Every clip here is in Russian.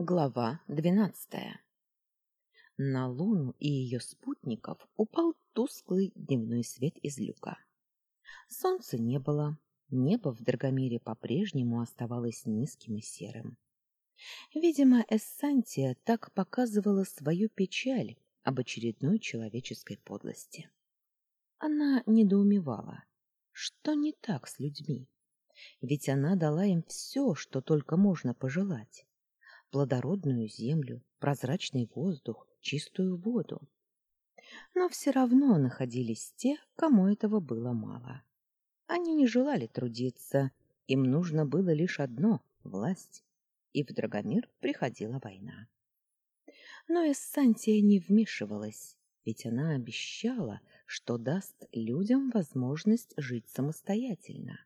Глава двенадцатая На Луну и ее спутников упал тусклый дневной свет из люка. Солнца не было, небо в Драгомире по-прежнему оставалось низким и серым. Видимо, Эссантия так показывала свою печаль об очередной человеческой подлости. Она недоумевала, что не так с людьми, ведь она дала им все, что только можно пожелать плодородную землю, прозрачный воздух, чистую воду. Но все равно находились те, кому этого было мало. Они не желали трудиться, им нужно было лишь одно — власть. И в Драгомир приходила война. Но Эссантия не вмешивалась, ведь она обещала, что даст людям возможность жить самостоятельно.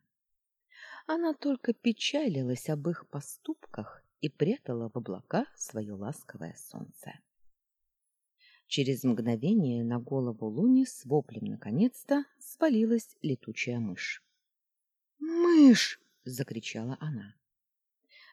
Она только печалилась об их поступках и прятала в облака свое ласковое солнце. Через мгновение на голову Луни с воплем наконец-то свалилась летучая мышь. «Мышь!» — закричала она.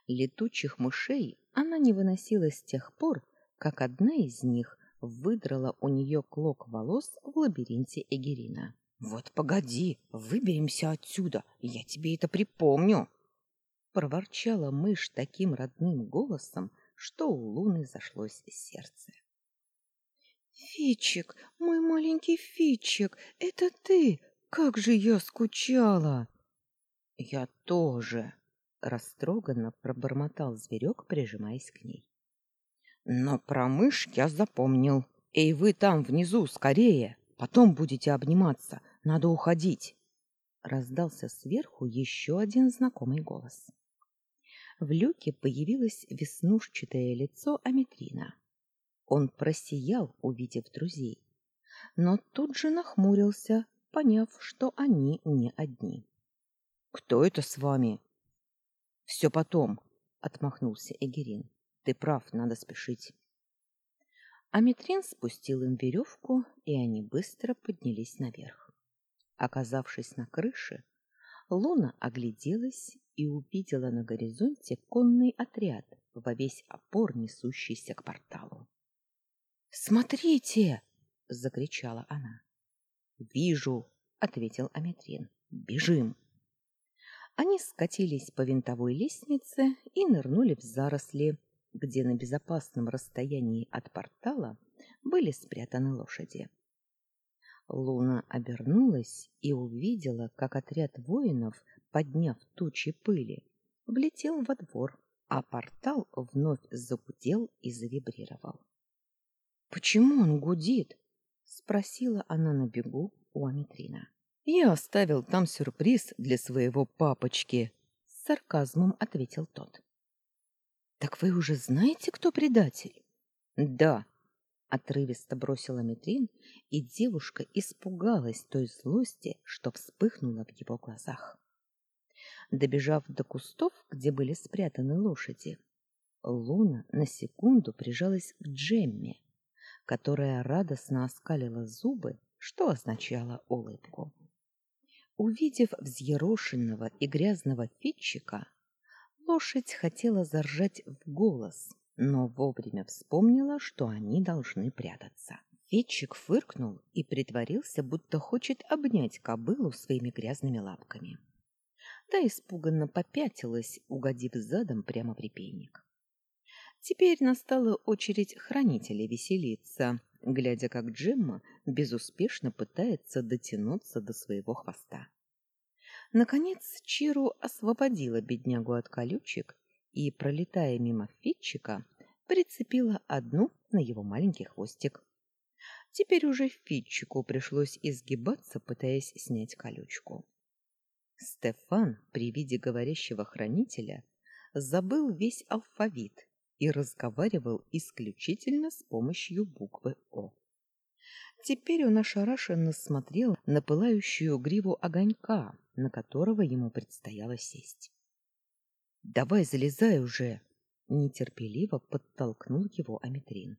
Летучих мышей она не выносила с тех пор, как одна из них выдрала у нее клок волос в лабиринте Эгерина. «Вот погоди, выберемся отсюда, я тебе это припомню!» Проворчала мышь таким родным голосом, что у Луны зашлось сердце. Фичик, мой маленький Фичик, это ты? Как же я скучала. Я тоже, растроганно пробормотал зверек, прижимаясь к ней. Но про мышь я запомнил. Эй, вы там внизу, скорее, потом будете обниматься, надо уходить. Раздался сверху еще один знакомый голос. В люке появилось веснушчатое лицо Аметрина. Он просиял, увидев друзей, но тут же нахмурился, поняв, что они не одни. — Кто это с вами? — Все потом, — отмахнулся Эгерин. — Ты прав, надо спешить. Аметрин спустил им веревку, и они быстро поднялись наверх. Оказавшись на крыше, Луна огляделась и увидела на горизонте конный отряд во весь опор, несущийся к порталу. «Смотрите!» — закричала она. «Вижу!» — ответил Аметрин. «Бежим!» Они скатились по винтовой лестнице и нырнули в заросли, где на безопасном расстоянии от портала были спрятаны лошади. Луна обернулась и увидела, как отряд воинов, подняв тучи пыли, влетел во двор, а портал вновь загудел и завибрировал. Почему он гудит? спросила она на бегу у Аметрина. Я оставил там сюрприз для своего папочки, с сарказмом ответил тот. Так вы уже знаете, кто предатель? Да, отрывисто бросила Метрин, и девушка испугалась той злости, что вспыхнула в его глазах. Добежав до кустов, где были спрятаны лошади, Луна на секунду прижалась к Джемме, которая радостно оскалила зубы, что означало улыбку. Увидев взъерошенного и грязного фитчика, лошадь хотела заржать в голос, но вовремя вспомнила, что они должны прятаться. Фетчик фыркнул и притворился, будто хочет обнять кобылу своими грязными лапками. Та испуганно попятилась, угодив задом прямо в репейник. Теперь настала очередь хранителя веселиться, глядя, как Джемма безуспешно пытается дотянуться до своего хвоста. Наконец Чиру освободила беднягу от колючек и, пролетая мимо Фитчика, прицепила одну на его маленький хвостик. Теперь уже Фитчику пришлось изгибаться, пытаясь снять колючку. Стефан при виде говорящего хранителя забыл весь алфавит и разговаривал исключительно с помощью буквы О. Теперь он ошарашенно смотрел на пылающую гриву огонька, на которого ему предстояло сесть. Давай залезай уже, нетерпеливо подтолкнул его Аметрин.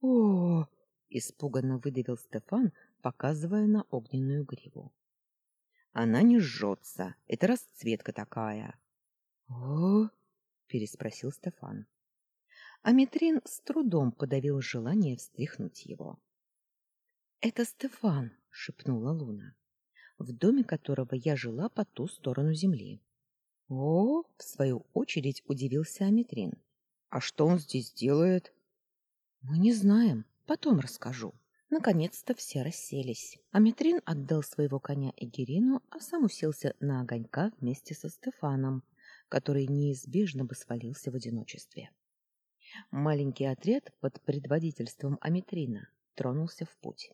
О! испуганно выдавил Стефан, показывая на огненную гриву. Она не жжется, это расцветка такая. О! переспросил Стефан. Аметрин с трудом подавил желание встряхнуть его. «Это Стефан», — шепнула Луна, в доме которого я жила по ту сторону земли. «О!» — в свою очередь удивился Аметрин. «А что он здесь делает?» «Мы не знаем. Потом расскажу». Наконец-то все расселись. Аметрин отдал своего коня Эгерину, а сам уселся на огонька вместе со Стефаном, который неизбежно бы свалился в одиночестве. Маленький отряд под предводительством Аметрина тронулся в путь.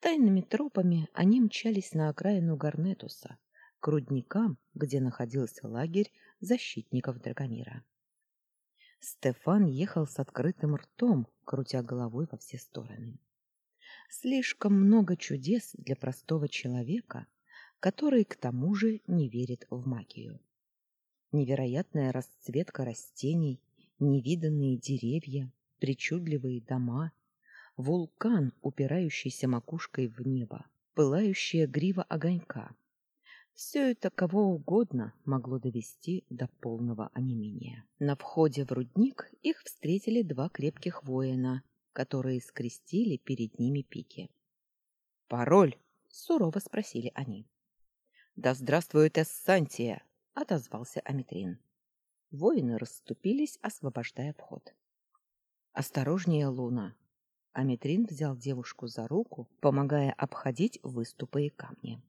Тайными тропами они мчались на окраину Гарнетуса, к рудникам, где находился лагерь защитников Драгомира. Стефан ехал с открытым ртом, крутя головой во все стороны. Слишком много чудес для простого человека, который к тому же не верит в магию. Невероятная расцветка растений, невиданные деревья, причудливые дома, вулкан, упирающийся макушкой в небо, пылающая грива огонька. Все это кого угодно могло довести до полного онемения. На входе в рудник их встретили два крепких воина которые скрестили перед ними пики. «Пароль?» — сурово спросили они. «Да здравствует Эссантия!» — отозвался Аметрин. Воины расступились, освобождая вход. «Осторожнее, Луна!» Аметрин взял девушку за руку, помогая обходить выступы и камни.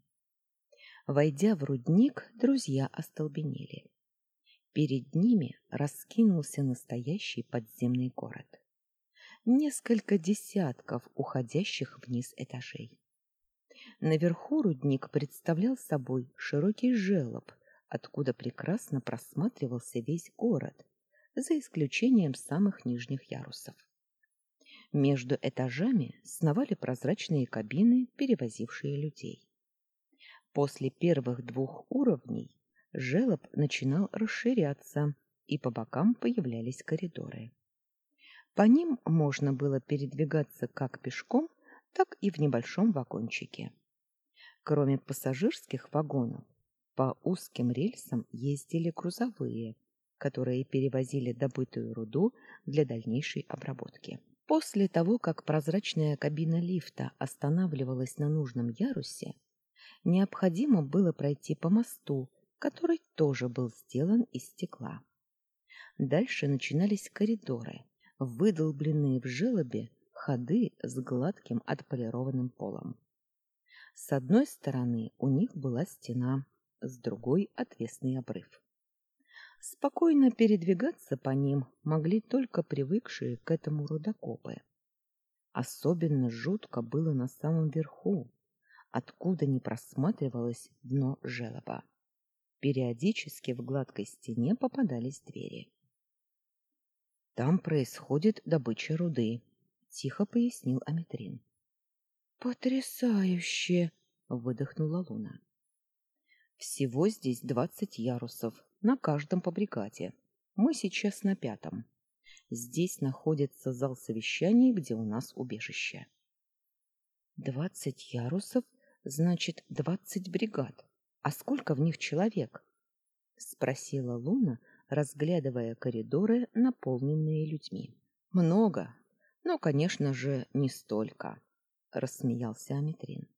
Войдя в рудник, друзья остолбенели. Перед ними раскинулся настоящий подземный город несколько десятков уходящих вниз этажей. Наверху рудник представлял собой широкий желоб, откуда прекрасно просматривался весь город, за исключением самых нижних ярусов. Между этажами сновали прозрачные кабины, перевозившие людей. После первых двух уровней желоб начинал расширяться, и по бокам появлялись коридоры. По ним можно было передвигаться как пешком, так и в небольшом вагончике. Кроме пассажирских вагонов, по узким рельсам ездили грузовые, которые перевозили добытую руду для дальнейшей обработки. После того, как прозрачная кабина лифта останавливалась на нужном ярусе, необходимо было пройти по мосту, который тоже был сделан из стекла. Дальше начинались коридоры, выдолбленные в желобе ходы с гладким отполированным полом. С одной стороны у них была стена, с другой — отвесный обрыв. Спокойно передвигаться по ним могли только привыкшие к этому рудокопы. Особенно жутко было на самом верху, откуда не просматривалось дно желоба. Периодически в гладкой стене попадались двери. Там происходит добыча руды, тихо пояснил Аметрин. Потрясающе, выдохнула Луна. Всего здесь двадцать ярусов, на каждом по бригаде. Мы сейчас на пятом. Здесь находится зал совещаний, где у нас убежище. Двадцать ярусов, значит, двадцать бригад. А сколько в них человек? спросила Луна, разглядывая коридоры, наполненные людьми. Много, но, конечно же, не столько, рассмеялся Аметрин.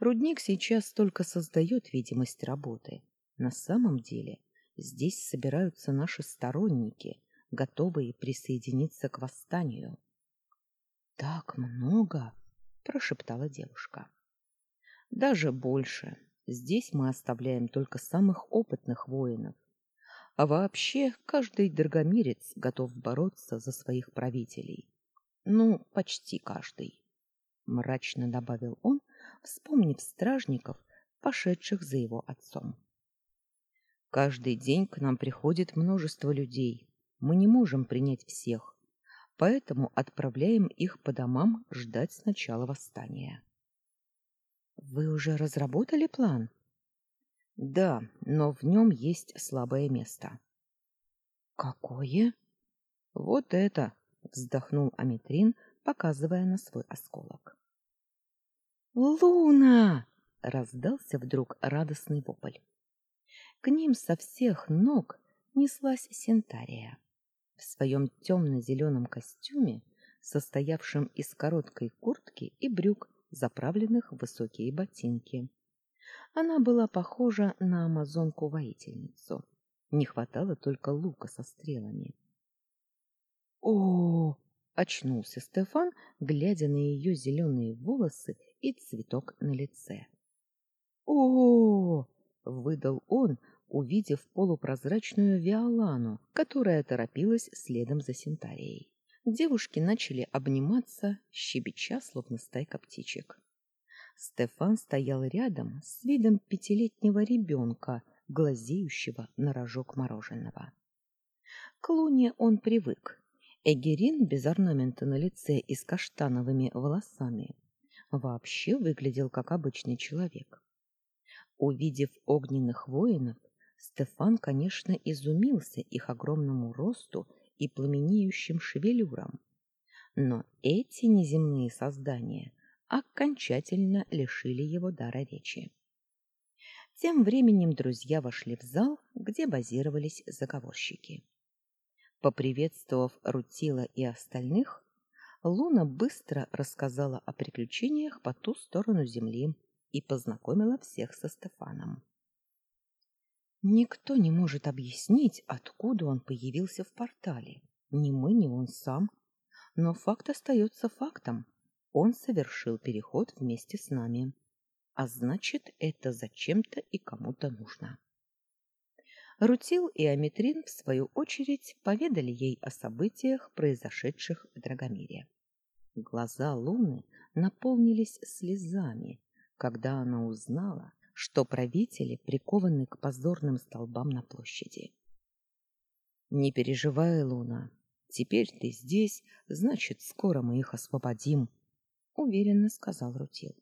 Рудник сейчас только создает видимость работы. На самом деле, здесь собираются наши сторонники, готовые присоединиться к восстанию. Так много, прошептала девушка. Даже больше. Здесь мы оставляем только самых опытных воинов, а вообще, каждый драгомирец готов бороться за своих правителей. Ну, почти каждый, мрачно добавил он, вспомнив стражников, пошедших за его отцом. Каждый день к нам приходит множество людей. Мы не можем принять всех, поэтому отправляем их по домам ждать начала восстания. Вы уже разработали план? Да, но в нем есть слабое место. Какое? Вот это, вздохнул Аметрин, показывая на свой осколок. Луна! раздался вдруг радостный вопль. К ним со всех ног неслась Сентария. в своем темно-зеленом костюме, состоявшем из короткой куртки и брюк, заправленных в высокие ботинки. Она была похожа на амазонку-воительницу. Не хватало только лука со стрелами. О, очнулся Стефан, глядя на ее зеленые волосы и цветок на лице. О, выдал он, увидев полупрозрачную Виолану, которая торопилась следом за Синтарией. Девушки начали обниматься, щебеча, словно стайка птичек. Стефан стоял рядом с видом пятилетнего ребенка, глазеющего на рожок мороженого. К Луне он привык. Эгерин без орнамента на лице и с каштановыми волосами вообще выглядел как обычный человек. Увидев огненных воинов, Стефан, конечно, изумился их огромному росту и пламенеющим шевелюрам. Но эти неземные создания окончательно лишили его дара речи. Тем временем друзья вошли в зал, где базировались заговорщики. Поприветствовав Рутила и остальных, Луна быстро рассказала о приключениях по ту сторону земли и познакомила всех со Стефаном. Никто не может объяснить, откуда он появился в портале. Ни мы, ни он сам. Но факт остается фактом. Он совершил переход вместе с нами. А значит, это зачем-то и кому-то нужно. Рутил и Аметрин, в свою очередь, поведали ей о событиях, произошедших в Драгомире. Глаза Луны наполнились слезами, когда она узнала, что правители прикованы к позорным столбам на площади. «Не переживай, Луна, теперь ты здесь, значит, скоро мы их освободим», — уверенно сказал Рутил.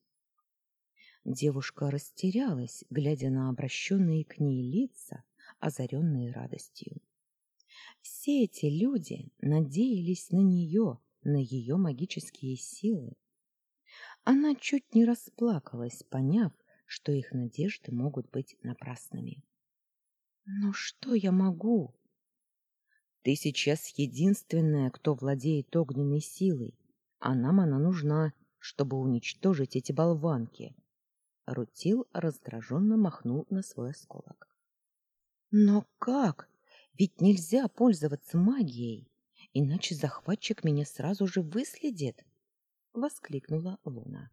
Девушка растерялась, глядя на обращенные к ней лица, озаренные радостью. Все эти люди надеялись на нее, на ее магические силы. Она чуть не расплакалась, поняв, что их надежды могут быть напрасными. Но что я могу? Ты сейчас единственная, кто владеет огненной силой, а нам она нужна, чтобы уничтожить эти болванки. Рутил раздраженно махнул на свой осколок. Но как? Ведь нельзя пользоваться магией, иначе захватчик меня сразу же выследит, воскликнула Луна.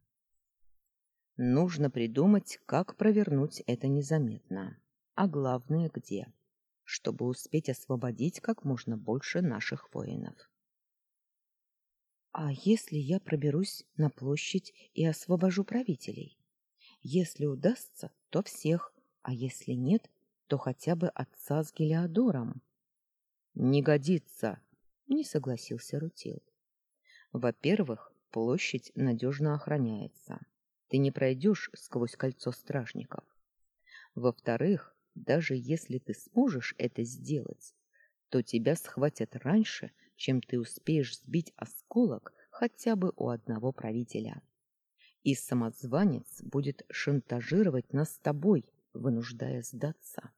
Нужно придумать, как провернуть это незаметно, а главное где, чтобы успеть освободить как можно больше наших воинов. А если я проберусь на площадь и освобожу правителей? Если удастся, то всех, а если нет, то хотя бы отца с Гелиодором. Не годится, не согласился Рутил. Во-первых, площадь надежно охраняется. Ты не пройдешь сквозь кольцо стражников. Во-вторых, даже если ты сможешь это сделать, то тебя схватят раньше, чем ты успеешь сбить осколок хотя бы у одного правителя. И самозванец будет шантажировать нас с тобой, вынуждая сдаться.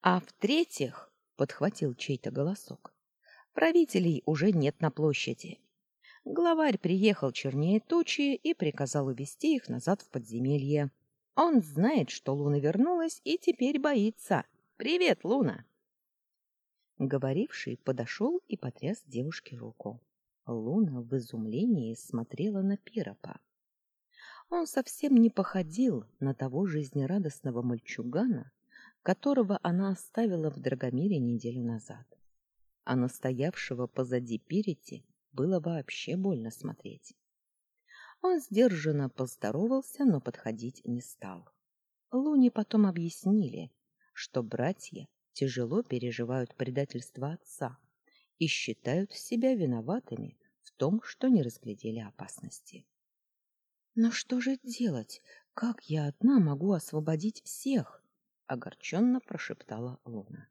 А в-третьих, подхватил чей-то голосок. Правителей уже нет на площади. Главарь приехал чернее тучи и приказал увести их назад в подземелье. Он знает, что Луна вернулась и теперь боится. Привет, Луна. Говоривший подошел и потряс девушке руку. Луна в изумлении смотрела на Пиропа. Он совсем не походил на того жизнерадостного мальчугана, которого она оставила в Драгомире неделю назад. А настоявшего позади Пирити было вообще больно смотреть. Он сдержанно поздоровался, но подходить не стал. Луни потом объяснили, что братья тяжело переживают предательство отца и считают себя виноватыми в том, что не разглядели опасности. Но что же делать? Как я одна могу освободить всех? огорченно прошептала Луна.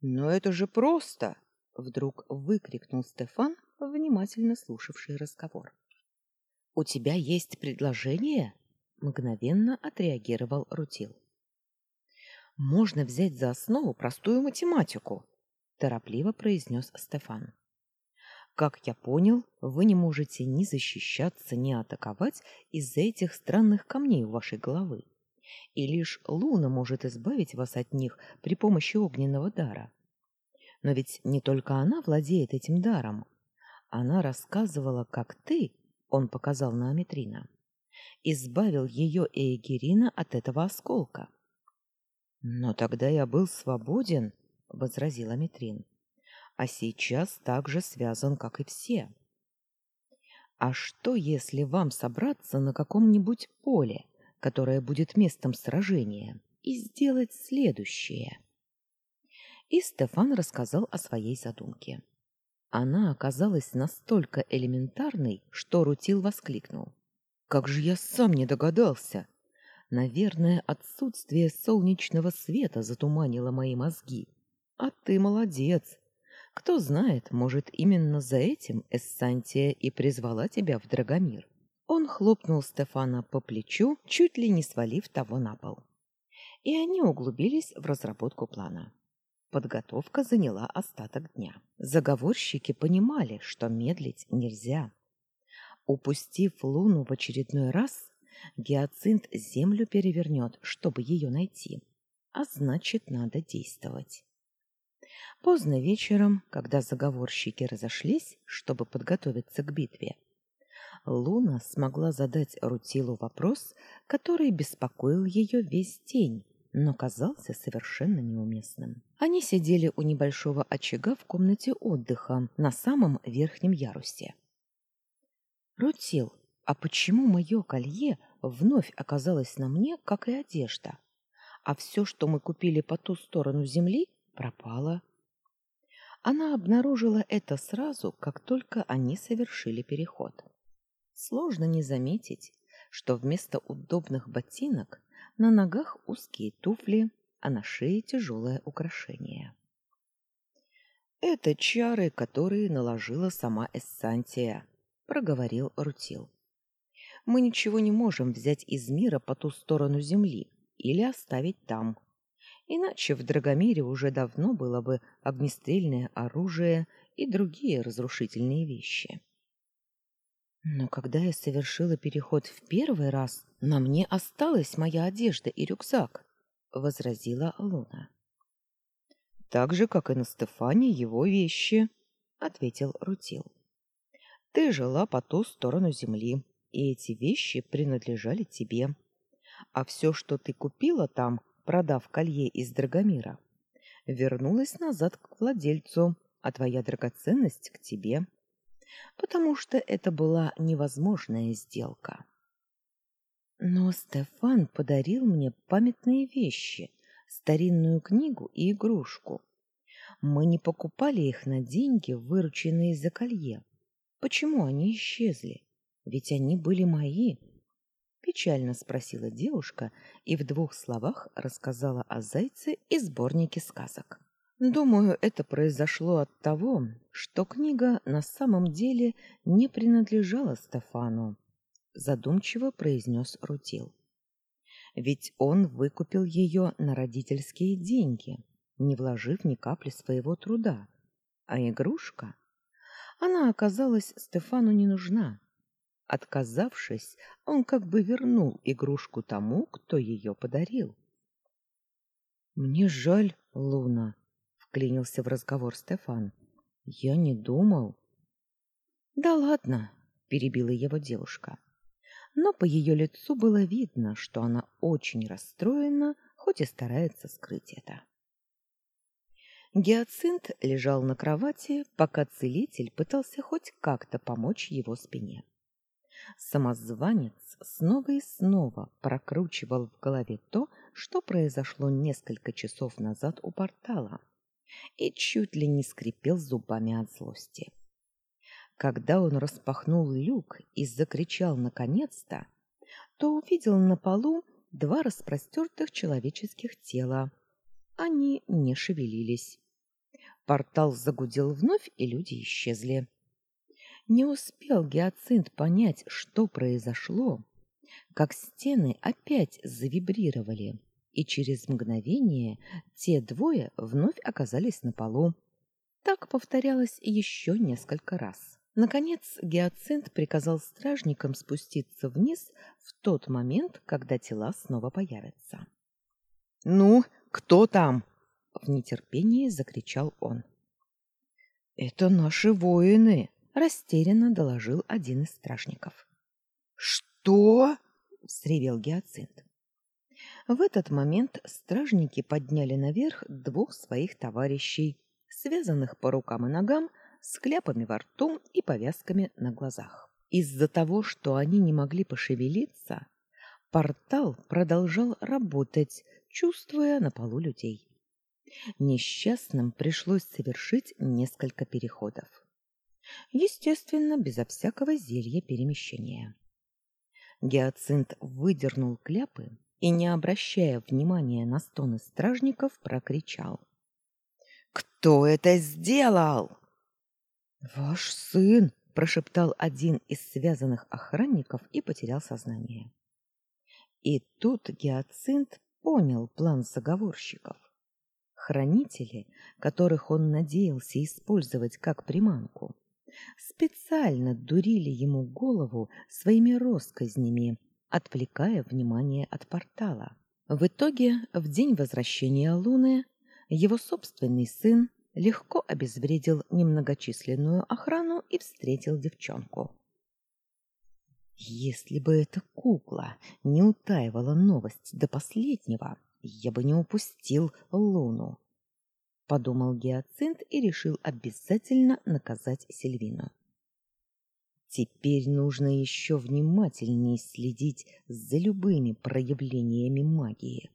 Но это же просто, вдруг выкрикнул Стефан, внимательно слушавший разговор. У тебя есть предложение? мгновенно отреагировал Рутил. Можно взять за основу простую математику. торопливо произнес Стефан. Как я понял, вы не можете ни защищаться, ни атаковать из-за этих странных камней у вашей головы. И лишь Луна может избавить вас от них при помощи огненного дара. Но ведь не только она владеет этим даром. Она рассказывала, как ты, он показал на Аметрина, избавил ее Эгерина от этого осколка. Но тогда я был свободен, возразил Аметрин. А сейчас также связан, как и все. А что, если вам собраться на каком-нибудь поле, которое будет местом сражения, и сделать следующее? И Стефан рассказал о своей задумке. Она оказалась настолько элементарной, что Рутил воскликнул. «Как же я сам не догадался! Наверное, отсутствие солнечного света затуманило мои мозги. А ты молодец! Кто знает, может, именно за этим Эссантия и призвала тебя в Драгомир». Он хлопнул Стефана по плечу, чуть ли не свалив того на пол. И они углубились в разработку плана. Подготовка заняла остаток дня. Заговорщики понимали, что медлить нельзя. Упустив Луну в очередной раз, Гиацинт землю перевернет, чтобы ее найти. А значит, надо действовать. Поздно вечером, когда заговорщики разошлись, чтобы подготовиться к битве, Луна смогла задать Рутилу вопрос, который беспокоил ее весь день но казался совершенно неуместным. Они сидели у небольшого очага в комнате отдыха на самом верхнем ярусе. «Рутил, а почему мое колье вновь оказалось на мне, как и одежда? А все, что мы купили по ту сторону земли, пропало?» Она обнаружила это сразу, как только они совершили переход. Сложно не заметить, что вместо удобных ботинок на ногах узкие туфли, а на шее тяжелое украшение. «Это чары, которые наложила сама Эссантия», — проговорил Рутил. «Мы ничего не можем взять из мира по ту сторону земли или оставить там. Иначе в Драгомире уже давно было бы огнестрельное оружие и другие разрушительные вещи». Но когда я совершила переход в первый раз, на мне осталась моя одежда и рюкзак, возразила Луна. Так же, как и на Стефане его вещи, ответил Рутил. Ты жила по ту сторону земли, и эти вещи принадлежали тебе. А все, что ты купила там, продав колье из Драгомира, вернулось назад к владельцу, а твоя драгоценность к тебе потому что это была невозможная сделка. Но Стефан подарил мне памятные вещи, старинную книгу и игрушку. Мы не покупали их на деньги, вырученные за колье. Почему они исчезли? Ведь они были мои. Печально спросила девушка и в двух словах рассказала о зайце и сборнике сказок. Думаю, это произошло от того, что книга на самом деле не принадлежала Стефану, задумчиво произнес Рутил. Ведь он выкупил ее на родительские деньги, не вложив ни капли своего труда. А игрушка? Она оказалась Стефану не нужна. Отказавшись, он как бы вернул игрушку тому, кто ее подарил. Мне жаль, Луна, вклинился в разговор Стефан. Я не думал. Да ладно, перебила его девушка. Но по ее лицу было видно, что она очень расстроена, хоть и старается скрыть это. Гиацинт лежал на кровати, пока целитель пытался хоть как-то помочь его спине. Самозванец снова и снова прокручивал в голове то, что произошло несколько часов назад у портала — и чуть ли не скрипел зубами от злости. Когда он распахнул люк и закричал наконец-то, то увидел на полу два распростертых человеческих тела. Они не шевелились. Портал загудел вновь, и люди исчезли. Не успел Гиацинт понять, что произошло, как стены опять завибрировали и через мгновение те двое вновь оказались на полу, Так повторялось еще несколько раз. Наконец Гиацинт приказал стражникам спуститься вниз в тот момент, когда тела снова появятся. «Ну, кто там?» — в нетерпении закричал он. «Это наши воины!» — растерянно доложил один из стражников. «Что?» — взревел Гиацинт. В этот момент стражники подняли наверх двух своих товарищей, связанных по рукам и ногам, с кляпами во рту и повязками на глазах. Из-за того, что они не могли пошевелиться, портал продолжал работать, чувствуя на полу людей. Несчастным пришлось совершить несколько переходов. Естественно, безо всякого зелья перемещения. Гиацинт выдернул кляпы и, не обращая внимания на стоны стражников, прокричал. «Кто это сделал?» «Ваш сын!» — прошептал один из связанных охранников и потерял сознание. И тут Гиацинт понял план заговорщиков. Хранители, которых он надеялся использовать как приманку, специально дурили ему голову своими россказнями, отвлекая внимание от портала. В итоге, в день возвращения Луны, его собственный сын легко обезвредил немногочисленную охрану и встретил девчонку. Если бы эта кукла не утаивала новость до последнего, я бы не упустил Луну, подумал Гиацинт и решил обязательно наказать Сильвину. Теперь нужно еще внимательнее следить за любыми проявлениями магии.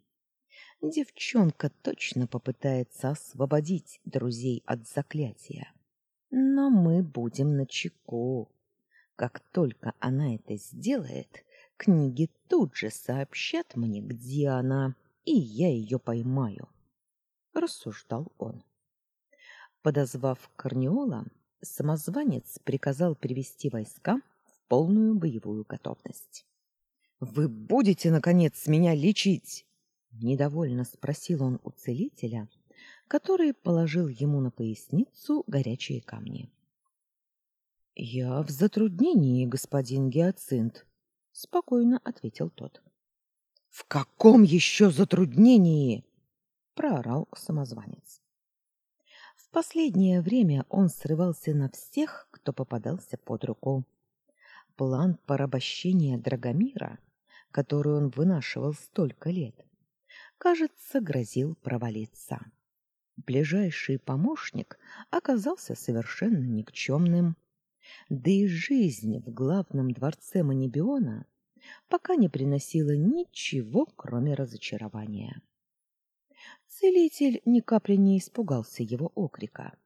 Девчонка точно попытается освободить друзей от заклятия. Но мы будем начеку. Как только она это сделает, книги тут же сообщат мне, где она, и я ее поймаю, рассуждал он. Подозвав Корнеола, самозванец приказал привести войска в полную боевую готовность. Вы будете наконец меня лечить? недовольно спросил он у целителя, который положил ему на поясницу горячие камни. Я в затруднении, господин Гиацинт, спокойно ответил тот. В каком еще затруднении? Проорал самозванец. В последнее время он срывался на всех, кто попадался под руку. План порабощения Драгомира, который он вынашивал столько лет, кажется, грозил провалиться. Ближайший помощник оказался совершенно никчемным. Да и жизнь в главном дворце Манибиона пока не приносила ничего, кроме разочарования. Целитель ни капли не испугался его окрика.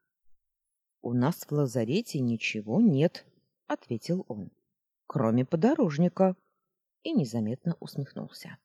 У нас в лазарете ничего нет, ответил он, кроме подорожника, и незаметно усмехнулся.